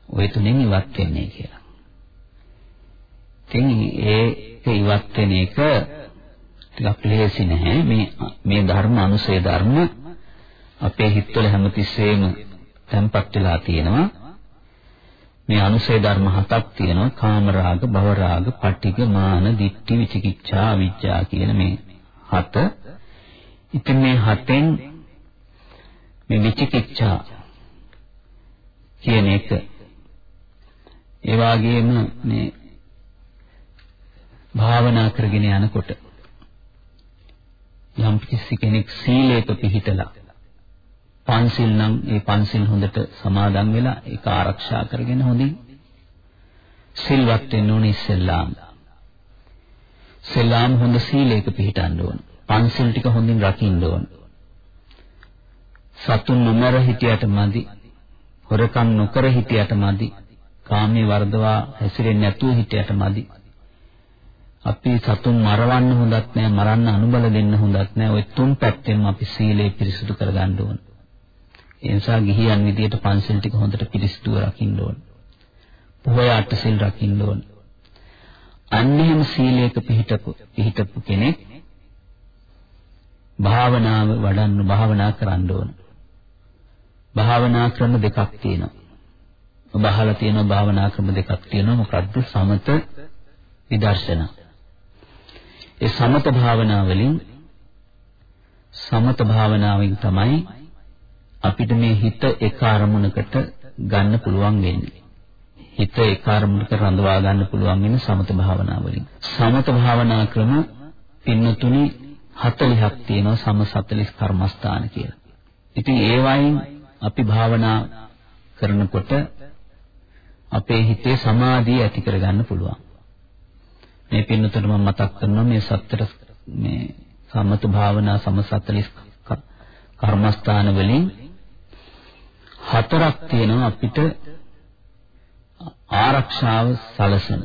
ওই තුනෙන් ඉවත් වෙන්නේ කියලා. ඉතින් ඒක ඉවත් වෙන එක ටිකක් ලේසි නැහැ. මේ මේ ධර්ම අනුසය ධර්ම අපේ හිතවල හැමතිස්සෙම තැම්පත් වෙලා තියෙනවා. මේ අනුසය ධර්ම හතක් තියෙනවා කාම රාග භව රාග පටිඝ මාන දිට්ඨි විචිකිච්ඡා විඥා කියන මේ හත ඉතින් මේ හතෙන් මේ විචිකිච්ඡා කියන එක ඒ වගේම මේ භාවනා කරගෙන යනකොට යම් කිසි කෙනෙක් සීලයක පිහිටලා පන්සිල් නම් ඒ පන්සිල් හොඳට සමාදන් වෙලා ඒක ආරක්ෂා කරගෙන හොඳින් සිල්වත් වෙන්න ඕනේ ඉස්සෙල්ලාම. සෙල්ලාම හොඳ සීලයක පිහිටන්න ඕන. පන්සිල් ටික හොඳින් රකින්න ඕන. සතුන් නොමර හිටියට මදි. හොරකම් නොකර හිටියට මදි. කාමයේ වර්ධවා හැසිරෙන්නේ නැතුව හිටියට මදි. අපි සතුන් මරවන්න හොඳත් නෑ මරන්න අනුබල දෙන්න හොඳත් නෑ ওই තුන් පැත්තෙන්ම අපි සීලය පිරිසුදු කරගන්න ඕන. ඒ නිසා ගිහියන් විදියට පන්සල් ටික හොඳට පිරිසිදුව රකින්න ඕන. පොහොය අටසිල් රකින්න ඕන. අන්නෙහිම සීලයක පිහිටපු පිහිටපු කෙනෙක් භාවනාව වඩන්න භාවනා කරන්න ඕන. භාවනා ක්‍රම දෙකක් තියෙනවා. ඔබ අහලා තියෙනවා භාවනා ක්‍රම දෙකක් තියෙනවා මොකද්ද? සමත විදර්ශනා. ඒ සමත භාවනා වලින් සමත භාවනාවෙන් තමයි අපිට මේ හිත එක අරමුණකට ගන්න පුළුවන් වෙන්නේ. හිත එක අරමුණක රඳවා ගන්න පුළුවන් වෙන සමත භාවනා වලින්. සමත භාවනා ක්‍රම පින්නතුනි 40ක් තියෙනවා සම 40 කර්මස්ථාන කියලා. ඉතින් ඒ වයින් අපි භාවනා කරනකොට අපේ හිතේ සමාධිය ඇති කරගන්න පුළුවන්. මේ පින්නතට මම මතක් කරනවා මේ සතර මේ සමත භාවනා සම 40 කර්මස්ථාන වලින් හතරක් තියෙනවා අපිට ආරක්ෂාව සලසන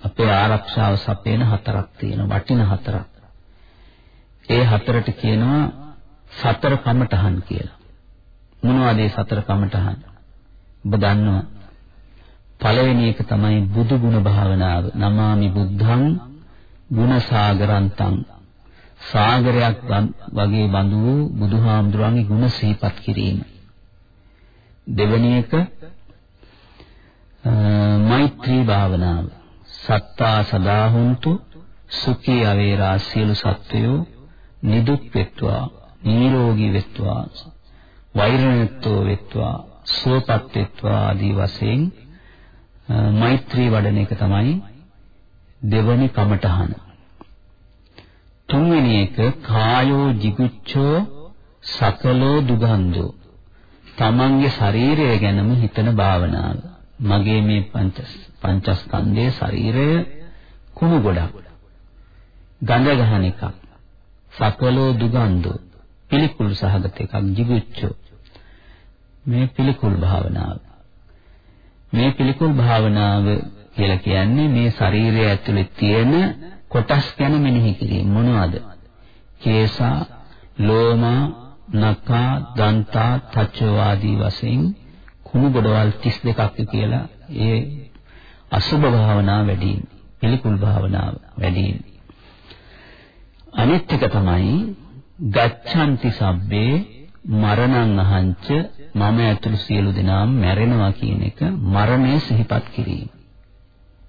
අපේ ආරක්ෂාව සපේන හතරක් තියෙනවා වටින හතරක් ඒ හතරට කියනවා සතර කමඨහන් කියලා. මොනවද මේ සතර කමඨහන්? ඔබ දන්නවා පළවෙනි එක තමයි බුදු ගුණ භාවනාව. නමාමි බුද්ධං ගුණ සාගරන්තං සාගරයක් වගේ බඳු වූ බුදුහාමුදුරන්ගේ ගුණ සිහිපත් කිරීම. දෙවැනි එක මෛත්‍රී භාවනාව. සත්තා සදා හුන්තු සුඛී අවේරා සියලු සත්වයෝ නිදුක් වෙත්වා නිරෝගී වෙත්වා වෛරණත්ව වෙත්වා සුවපත් වෙත්වා ආදී වශයෙන් මෛත්‍රී වඩන එක තමයි දෙවනි කමඨහන තුන්වෙනි එක කායෝ jigucchෝ සකලෝ දුගන්ධෝ තමන්ගේ ශරීරය ගැනම හිතන භාවනාව. මගේ මේ පංච පංචස්කන්ධයේ ශරීරය කුණු ගොඩක්. ගඳ ගහන එකක්. සකලෝ දුගන්ධෝ පිළිකුල් සහගත එකක් jigucchෝ. මේ පිළිකුල් භාවනාව. මේ පිළිකුල් භාවනාව කියලා කියන්නේ මේ ශරීරය ඇතුලේ තියෙන කොටස් ගැන මෙනෙහි කිරීම මොනවද? කේසා, ලෝමා, නකා දන්තා තච්චෝ ආදී වශයෙන් කුණු ගොඩවල් 32ක් කියලා ඒ අසුභ භාවනා වැඩි පිළිකුල් භාවනාව වැඩි අනිත් එක තමයි ගච්ඡanti සබ්බේ මරණං අහංච මම ඇතුළු සියලු දෙනාම මැරෙනවා කියන එක මරණය සිහිපත් කිරීම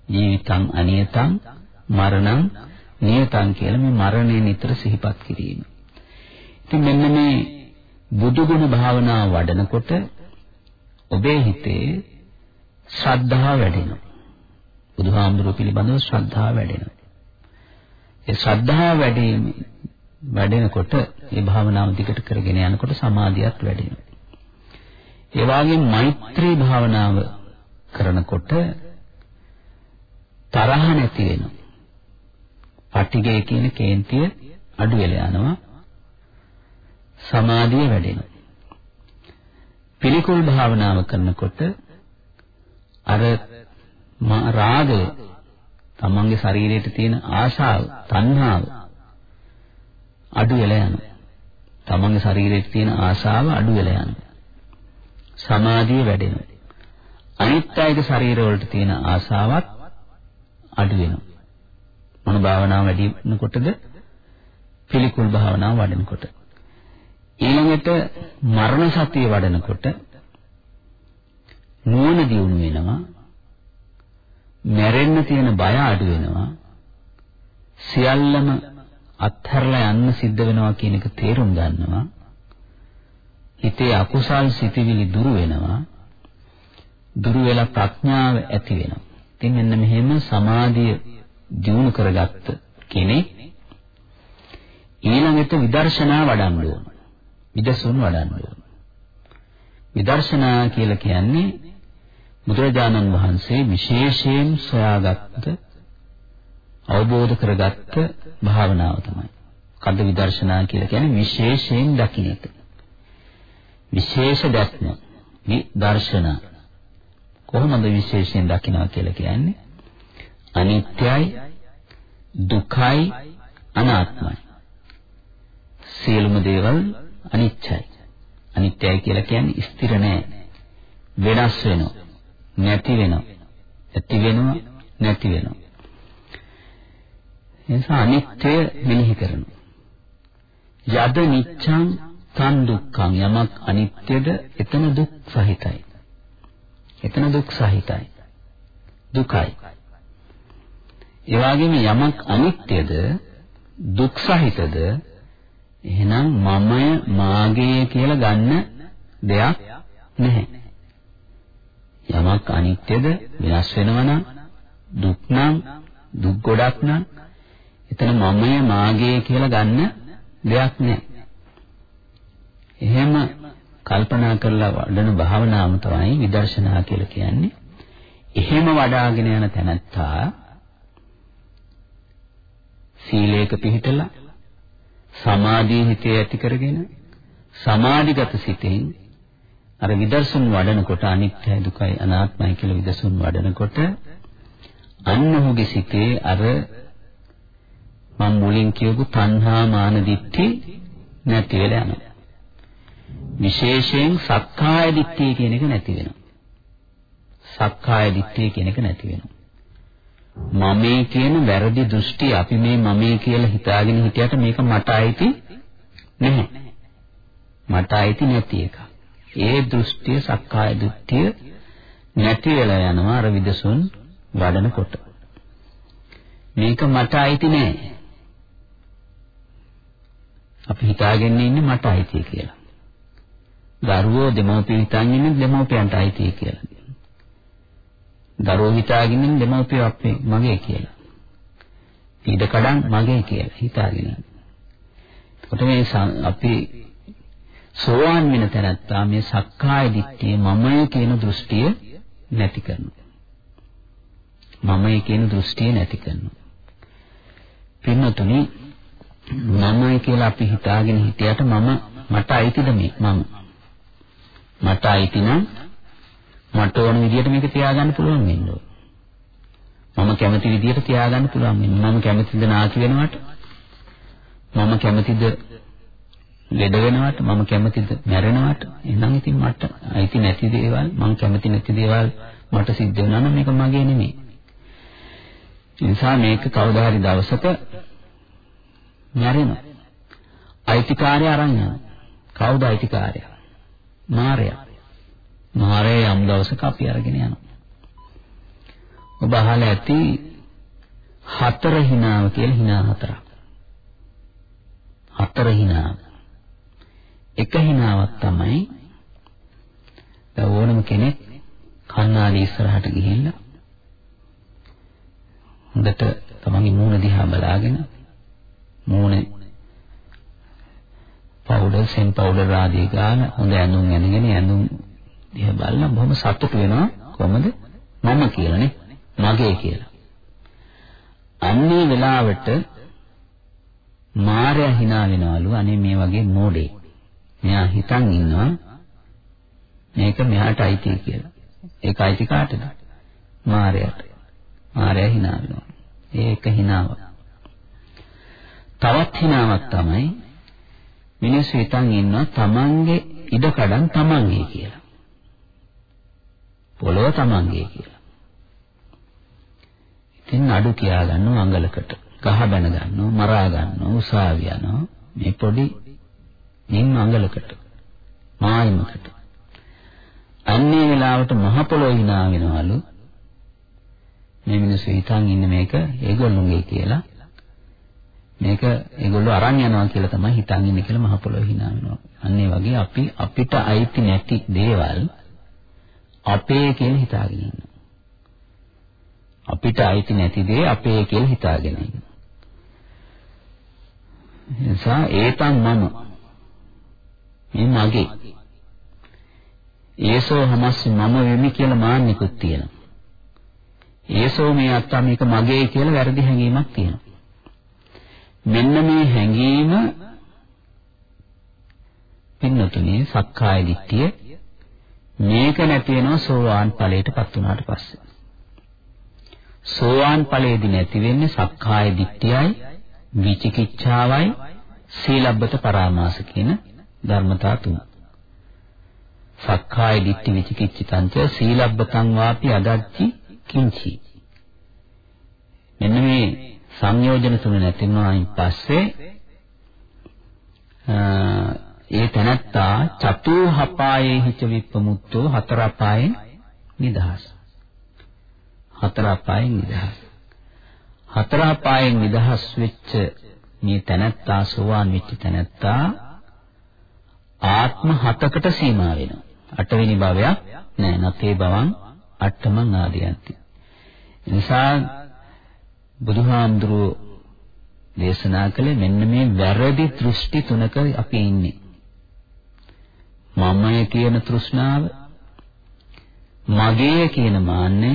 ජීවිතං අනියතං මරණං නියතං කියලා මේ මරණය නිතර සිහිපත් කිරීම ඉතින් මෙන්න මේ බුදුගුණ භාවනා වඩනකොට ඔබේ හිතේ ශ්‍රද්ධාව වැඩෙනවා. බුදුහාමුදුරුවෝ පිළිබඳව ශ්‍රද්ධාව වැඩෙනවා. ඒ ශ්‍රද්ධාව වැඩිම වැඩෙනකොට මේ භාවනාව දිගට කරගෙන යනකොට සමාධියත් වැඩෙනවා. ඒ වගේම මෛත්‍රී භාවනාව කරනකොට තරහ නැති වෙනවා. පටිගය කියන කේන්තිය අඩු වෙලා යනවා. සමාධිය වැඩෙනවා. පිළිකුල් භාවනාව කරනකොට අර රාගය තමන්ගේ ශරීරයට තියෙන ආශාව, තණ්හාව අඩු වෙලා යනවා. තමන්ගේ ශරීරයේ තියෙන ආශාව අඩු වෙලා යනවා. සමාධිය වැඩෙනවා. අනිත් අයගේ ශරීරවලට තියෙන ආශාවත් අඩු වෙනවා. මොන භාවනාව වැඩි වෙනකොටද? පිළිකුල් භාවනාව වඩනකොට. ඊළඟට මරණ සතිය වඩනකොට නුවණ දියුණු වෙනවා. මැරෙන්න තියෙන බය අඩු වෙනවා. සියල්ලම අත්හැරලා යන්න සිද්ධ වෙනවා කියන එක තේරුම් ගන්නවා. හිතේ අකුසල් සිතිවිලි දුරු වෙනවා. දුරු වෙලා ප්‍රඥාව ඇති වෙනවා. ඉතින් මෙන්න මෙහෙම සමාධිය දියුණු කරගත්ත කෙනෙක් ඊළඟට විදර්ශනා වඩන්න ඕන. විදසුන් වඩන්න ඕන. විදර්ශනා කියලා කියන්නේ බුදුරජාණන් වහන්සේ විශේෂයෙන් සොයාගත්ත අවබෝධ කරගත්ත භාවනාව තමයි. කද්ද විදර්ශනා කියලා කියන්නේ විශේෂයෙන් දකින්න එක. විශේෂ දැක්ම විදර්ශනා. කොහොමද විශේෂයෙන් දකින්නවා කියලා කියන්නේ? අනිත්‍යයි දුකයි අනාත්මයි. සියලුම දේවල් අනිත්‍යයි අනිත්‍යයි කියලා කියන්නේ ස්ථිර නැහැ වෙනස් වෙනවා. නැති වෙනවා ඇති වෙනවා නැති වෙනවා එනිසා අනිත්‍ය මෙනෙහි කරනවා යද නිච්ඡං තන් දුක්ඛං යමක් අනිත්‍යද එතන දුක් සහිතයි එතන දුක් සහිතයි. දුකයි. ඒ වගේම යමක් අනිත්‍යද දුක් සහිතද එහෙනම් මමය මාගේ කියලා ගන්න දෙයක් නැහැ. යමක් අනිත්‍යද විනාශ වෙනවා නම් දුක් නම් දුක් ගොඩක් නම් එතන මමය මාගේ කියලා ගන්න දෙයක් නැහැ. එහෙම කල්පනා කරලා වඩන භාවනාවම තමයි විදර්ශනා කියලා කියන්නේ. එහෙම වඩාගෙන යන තැනත්තා සීලයක පිහිටලා සමාධිය හිතේ ඇති කරගෙන සමාධිගත සිතෙන් අර විදර්ශන වඩනකොට අනිත්‍යයි දුකයි අනාත්මයි කියලා විදර්ශන වඩනකොට අන්න ඔහුගේ සිතේ අර මම මුලින් කියපු තණ්හා මාන දිට්ඨි නැති වෙලා යනවා. විශේෂයෙන් සක්කාය දිට්ඨිය කියන එක නැති වෙනවා. සක්කාය දිට්ඨිය කියන එක නැති වෙනවා. මමේ කියන වැරදි දෘෂ්ටි අපි මේ මමේ කියලා හිතාගෙන හිටියට මේක මට අයිති නැහැ. මට අයිති නැති එක. ඒ දෘෂ්ටිය සක්කාය දිට්ඨිය නැති වෙලා යනවා අර විදසුන් වඩනකොට. මේක මට අයිති නෑ. අපි හිතාගෙන ඉන්නේ මට අයිති කියලා. දරුවෝ දෙමව්පිය හිතන් ඉන්නේ දෙමව්පියන්ට අයිති කියලා. දරුවෝ හිතාගෙන ඉන්නේ දෙමව්පිය අපේ මගේ කියලා. ඊට කඩන් මගේ කියලා හිතාගෙන ඉන්නේ. එතකොට මේ අපි සෝවාන් වෙන තැනත්තා මේ සක්කාය දිට්ඨිය මමය කියන දෘෂ්ටිය නැති කරනවා. මමයි කියන දෘෂ්ටිය නැති කරනවා. පින්නතුනි මමයි කියලා අපි හිතාගෙන හිටියට මම මට අයිතිද මේ මම මට අයිති නම් මට ඕන විදිහට මේක තියාගන්න පුළුවන් වෙන්න ඕන. මම කැමති විදිහට තියාගන්න පුළුවන් වෙන්න. මම කැමතිද නාකි වෙනවට? මම කැමතිද ලෙඩ වෙනවට? මම කැමතිද මැරෙනවට? එහෙනම් ඉතින් මට අයිති නැති දේවල්, මම කැමති නැති දේවල් මට සිද්ධ වෙනවා නම් මේක මගේ නෙමෙයි. ඒ නිසා මේක කවදා හරි දවසක මැරෙනවා. අයිතිකාරය අරන් යනවා. කවුද අයිතිකාරයා? මාරයා. මාරයා යම් දවසක අපි අරගෙන යනවා. ඔබ අහලා ඇති හතර හිනාව කියලා හිනා හතරක්. හතර හිනාව. එක හිනාවක් තමයි දැන් ඕනම කෙනෙක් කන්නාඩි ඉස්සරහට ගිහිල්ලා හොඳට තමන්ගේ මූණ දිහා බලාගෙන මූණේ පවුඩර් සෙන් පවුඩර් ආදී ගාන හොඳ ඇඳුම් ඇඳගෙන ඇඳුම් දිහා බලලා බොහොම සතුටු වෙනවා. කොහමද? මම කියලානේ. මගේ කියලා. අන්නේ වෙලාවට මාර්යා hina වෙනවලු අනේ මේ වගේ මෝඩේ. මෙයා හිතන් ඉන්නවා මේක මෙහාට අයිති කියලා ඒක අයිති කාටද මාර්යාට මාර්යා hina වෙනවා ඒක hinaවක් තවත් හිනාවක් තමයි මිනිස්සු හිතන් ඉන්නවා තමන්ගේ ඉඩකඩම් තමන්ගේ කියලා. පොළොව තමන්ගේ කියලා. ඉතින් අඩු කියා ගන්නව අඟලකට. ගහ බැන ගන්නව, මරා ගන්නව, උසාවිය යනවා. මේ පොඩි නිම් අඟලකට. මායිමකට. අන්නේ වෙලාවට මහ පොළොව hina වෙනවලු. මේ මිනිස්සු හිතන් ඉන්නේ මේක ඒගොල්ලෝගේ කියලා. මේක ඒගොල්ලෝ අරන් යනවා කියලා තමයි හිතන් ඉන්නේ කියලා මහ පොළොව hina වෙනවා. අන්න ඒ වගේ අපි අපිට අයිති නැති දේවල් අපේ කියලා හිතාගෙන ඉන්නවා. අපිට අයිති නැති දේ අපේ කියලා හිතාගෙන ඉන්නවා. එනිසා ඒතන් මම මේ මගේ ඒසෝ හමස් මම වෙමි කියලා මාන්නිකුත් තියෙනවා. ඒසෝ මේ අත්තා මේක මගේ කියලා වැරදි හැඟීමක් තියෙනවා. මෙන්න මේ හැඟීම පින්නතුනේ සක්කාය දිට්ඨිය මේක නැති වෙනවා සෝවාන් ඵලයටපත් වුණාට පස්සේ. සෝවාන් ඵලයේදී නැති වෙන්නේ සක්කාය දිට්ඨියයි විචිකිච්ඡාවයි සීලබ්බත පරාමාස කියන ධර්මතා තුන. සක්කාය දිට්ඨි විචිකිච්ඡිතංච සීලබ්බතං වාපි අදච්චි කිංචි. මෙන්න මේ සංයෝජන තුන නැති වුණායින් පස්සේ ඒ තනත්තා චතු හපායේ හිච විප්පමුත්තෝ හතර අපායෙන් නිදහස්. හතර අපායෙන් නිදහස්. හතර අපායෙන් නිදහස් වෙච්ච මේ තනත්තා සෝවාන් වෙච්ච තනත්තා ආත්ම හතකට සීමා වෙනවා. අටවෙනි භවයක් නෑ. නතේ භවං අට්ඨමං ආදියන්ති. නිසා බුදුහාමුදුරුවෝ දේශනා කළේ මෙන්න මේ වැරදි දෘෂ්ටි තුනක අපි ඉන්නේ. මමය කියන තෘෂ්ණාව, මගේ කියන මාන්නය,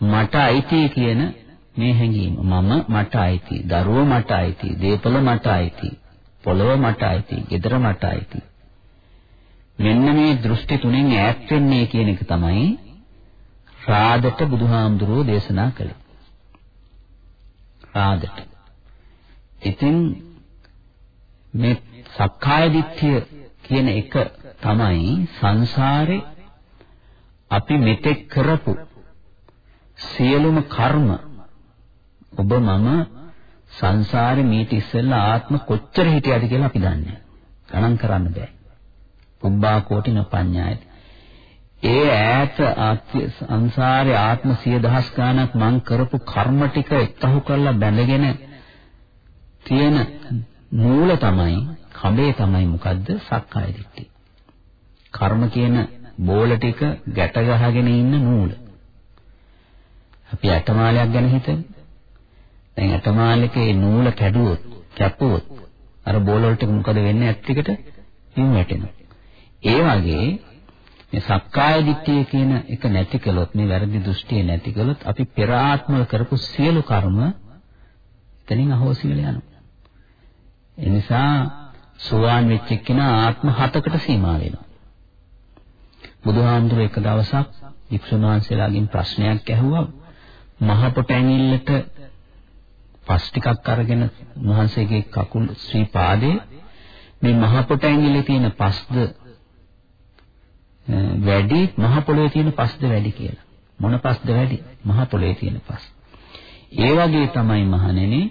මට අයිති කියන මේ හැඟීම. මම මට අයිති, දරුවෝ මට අයිති, දේපල මට අයිති, පොළව මට අයිති, ගෙදර මට අයිති. මෙන්න මේ දෘෂ්ටි තුනෙන් ඈත් වෙන්නේ කියන එක තමයි රාදට බුදුහාමුදුරුවෝ දේශනා කළේ. රාදට. ඉතින් මේ සක්කාය දිට්ඨිය කියන එක තමයි සංසාරේ අපි මෙතෙක් කරපු සියලුම කර්ම ඔබ මම සංසාරේ මීට ඉස්සෙල්ලා ආත්ම කොච්චර හිටියද කියලා අපි දන්නේ. ගණන් කරන්න බෑ. පුබ්බා කෝටින පඤ්ඤායති. ඒ ඈත සංසාරේ ආත්ම සිය දහස් ගාණක් මං කරපු කර්ම ටික එක්තහු කරලා බැඳගෙන තියෙන මූල තමයි කඹේ තමයි මොකද්ද සක්කාය දිට්ඨිය. කර්ම කියන බෝල ටික ගැට ගහගෙන ඉන්න මූල. අපි ඇටමාලයක් ගැන හිතමු. දැන් ඇටමාලකේ නූල කැඩුවොත්, කැපුවොත් අර බෝල වලට මොකද වෙන්නේ ඇත් ටිකට? හිම් වැටෙනවා. ඒ වගේ මේ සක්කාය දිට්ඨිය කියන එක නැති කළොත් මේ වැරදි දෘෂ්ටිය නැති කළොත් අපි පෙර ආත්මවල කරපු සියලු කර්ම එතනින් අහෝසි වෙලා යනවා. ඒ නිසා සෝවාන් වෙච්ච කෙනා ආත්ම හතකට සීමා වෙනවා. බුදුහාමුදුර එක දවසක් වික්ෂුන් වහන්සේලාගෙන් ප්‍රශ්නයක් ඇහුවා මහ පොට ඇඟිල්ලට පස් ටිකක් අරගෙන උන්වහන්සේගේ කකුල් ශ්‍රී පාදයේ මේ මහ පොට ඇඟිල්ලේ තියෙන පස්ද වැඩි මහ පොළවේ තියෙන පස්ද වැඩි කියලා. මොන පස්ද වැඩි? මහ පොළවේ තියෙන පස්. ඒ වගේ තමයි මහණෙනි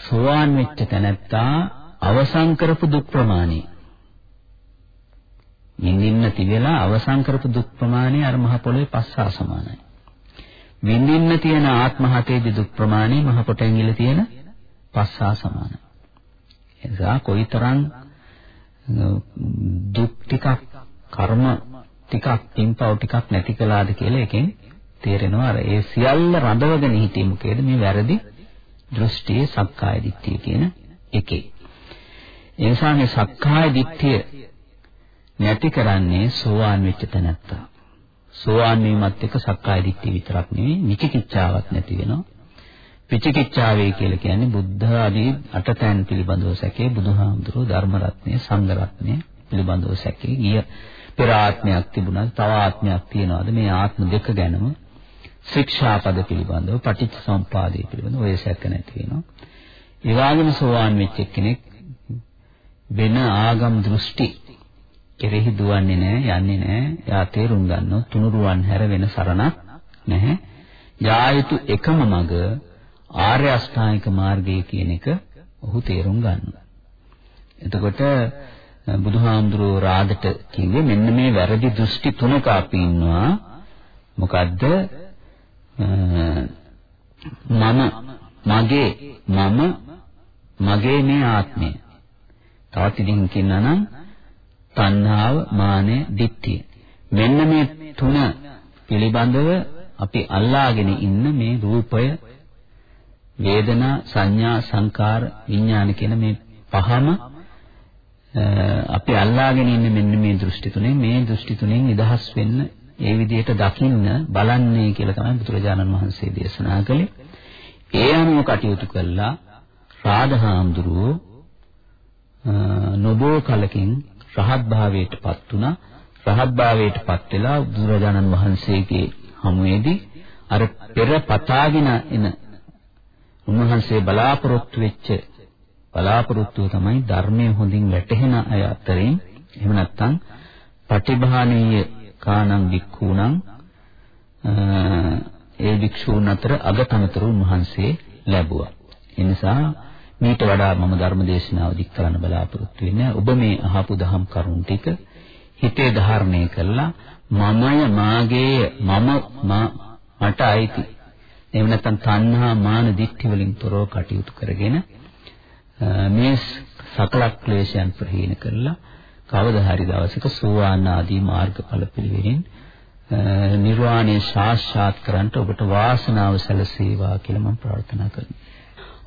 සෝවාන් වෙච්ච තැනැත්තා අවසන් කරපු දුක් ප්‍රමාණය. විඳින්න තිබෙලා අවසන් කරපු දුක් ප්‍රමාණය අර මහ පොළවේ පස් හා සමානයි. විඳින්න තියෙන ආත්ම හතේදී දුක් ප්‍රමාණය මහ පොටෙන් ඉල තියෙන පස් හා සමානයි. එනිසා කොයිතරම් දුක් ටිකක් කර්ම ටිකක් පින්පව් ටිකක් නැති කළාද කියලා එකෙන් තේරෙනවා අර ඒ සියල්ල රඳවගෙන හිටියේ මොකේද මේ වැරදි දෘෂ්ටියේ සක්කාය දිට්ඨිය කියන එකේ. ඒ නිසා මේ සක්කාය දිට්ඨිය නැති කරන්නේ සෝවාන් වෙච්ච තැනත්තා. සෝවාන් වීමත් එක්ක සක්කාය දිට්ඨිය විතරක් නෙවෙයි විචිකිච්ඡාවක් නැති වෙනවා. විචිකිච්ඡාවේ කියලා කියන්නේ බුද්ධ ආදී අටතැන් පිළිබඳව සැකේ බුදුහාමුදුරුවෝ ධර්ම රත්නය සංඝ රත්නය පිළිබඳව සැකේ ගිය පෙර ආත්මයක් තිබුණා තව ආත්මයක් තියනවාද මේ ආත්ම දෙක ගැනම ශික්ෂාපද පිළිබඳව පටිච්ච සම්පාදයේ පිළිබඳව ඔය සැක නැති වෙනවා. ඒ වගේම සෝවාන් වෙච්ච කෙනෙක් වෙන ආගම් දෘෂ්ටි කෙරෙහි දුවන්නේ නැහැ යන්නේ නැහැ. යා තේරුම් ගන්නවා තුනුරුවන් හැර වෙන සරණක් නැහැ. යායුතු එකම මඟ ආර්ය අෂ්ටාංගික මාර්ගය කියන එක ඔහු තේරුම් ගන්නවා. එතකොට බුදුහාමුදුරුවෝ රාදට කිව්වේ මෙන්න මේ වැරදි දෘෂ්ටි තුනක අපි ඉන්නවා. මොකද්ද? මම මගේ මම මගේ මේ ආත්මය. තවත් ඉදින් කියනවා නම් තණ්හාව, මානය, ditthිය. මෙන්න මේ තුන පිළිබඳව අපි අල්ලාගෙන ඉන්න මේ රූපය වේදනා සංඥා සංකාර විඥාන කියන මේ පහම අපි අල්ලාගෙන ඉන්නේ මෙන්න මේ දෘෂ්ටි තුනෙන් මේ දෘෂ්ටි තුනෙන් නිදහස් වෙන්න ඒ විදිහට දකින්න බලන්නේ කියලා තමයි බුදුරජාණන් වහන්සේ දේශනා කළේ. ඒ අනුව කටයුතු කළා රාධහාමුදුරුවෝ නොබෝ කලකින් රහත් භාවයටපත් වුණා. රහත් භාවයටපත් වෙලා බුදුරජාණන් වහන්සේගේ හමුවේදී අර පෙර පතාගෙන එන උන්වහන්සේ බලාපොරොත්තු වෙච්ච බලාපොරොත්තුව තමයි ධර්මයේ හොඳින් වැටහෙන අය අතරින් එහෙම නැත්නම් පටිභානීය කාණං වික්ඛූණං ඒ වික්ෂූන් අතර අගතනතර උන්වහන්සේ ලැබුවා. ඒ නිසා මීට වඩා මම ධර්ම දේශනාව දික් කරන්න බලාපොරොත්තු වෙන්නේ ඔබ මේ අහපු දහම් කරුණු ටික හිතේ ධාරණය කළා. මමය මාගේ මම මට අයිති. එහෙම නැත්නම් තණ්හා මාන දික්ටි වලින් තොරව කටයුතු කරගෙන මේ සකල ක්ලේශයන් ප්‍රහීන කරලා කවදා හරි දවසක සෝවාන් ආදී මාර්ගඵල පිළිවෙලින් නිර්වාණය සාක්ෂාත් කරගන්න ඔබට වාසනාව සැලසේවා කියලා මම ප්‍රාර්ථනා කරනවා.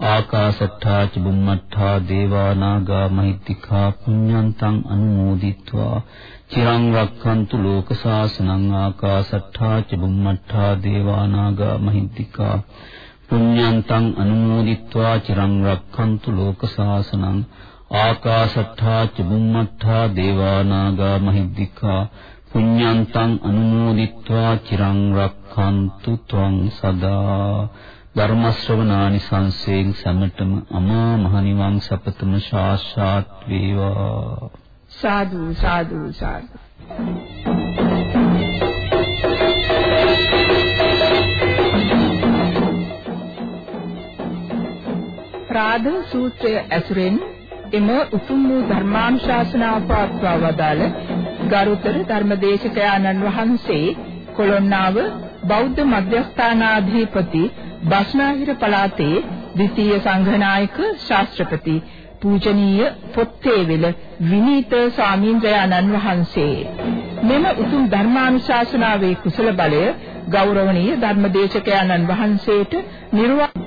ආකාශට්ඨා ච බුම්මට්ඨා දේවා නාග මහිත්‍තිකා පුඤ්ඤන්තං අනුමෝදිත්වා චිරං රක්ඛන්තු ලෝක සාසනං ආකාශට්ඨා ච බුම්මට්ඨා දේවා නාග මහිත්‍තිකා පුඤ්ඤන්තං අනුමෝදිත්වා චිරං රක්ඛන්තු ලෝක සාසනං ආකාශට්ඨා ච බුම්මට්ඨා දේවා නාග මහිද්దికා පුඤ්ඤන්තං අනුමෝදිත්වා චිරං රක්ඛන්තු ත්වං සදා ධර්ම ශ්‍රවණානි සංසයෙන් සමතම අමා මහ නිවන් සපතම සාක්ෂාත් වේවා. සාදු සාදු සාදු. ප්‍රාද සූත්‍රය ඇසුරෙන් එම උතුම් වූ ධර්මානුශාසනාව පවත්වා වදාළ ගරුතර ධර්මදේශක ආනන් වහන්සේ කොළොන්නාව බෞද්ධ මධ්‍යස්ථානාධිපති බස්නාහිර පළාතේ ද්විතීය සංඝනායක ශාස්ත්‍රපති පූජනීය පොත්තේවෙල විනීත ස්වාමීන්ද්‍රයාණන් වහන්සේ. මෙම උතුම් ධර්මානුශාසනාවේ කුසල බලය ගෞරවනීය ධර්මදේශකයන්න් වහන්සේට නිර්වාණ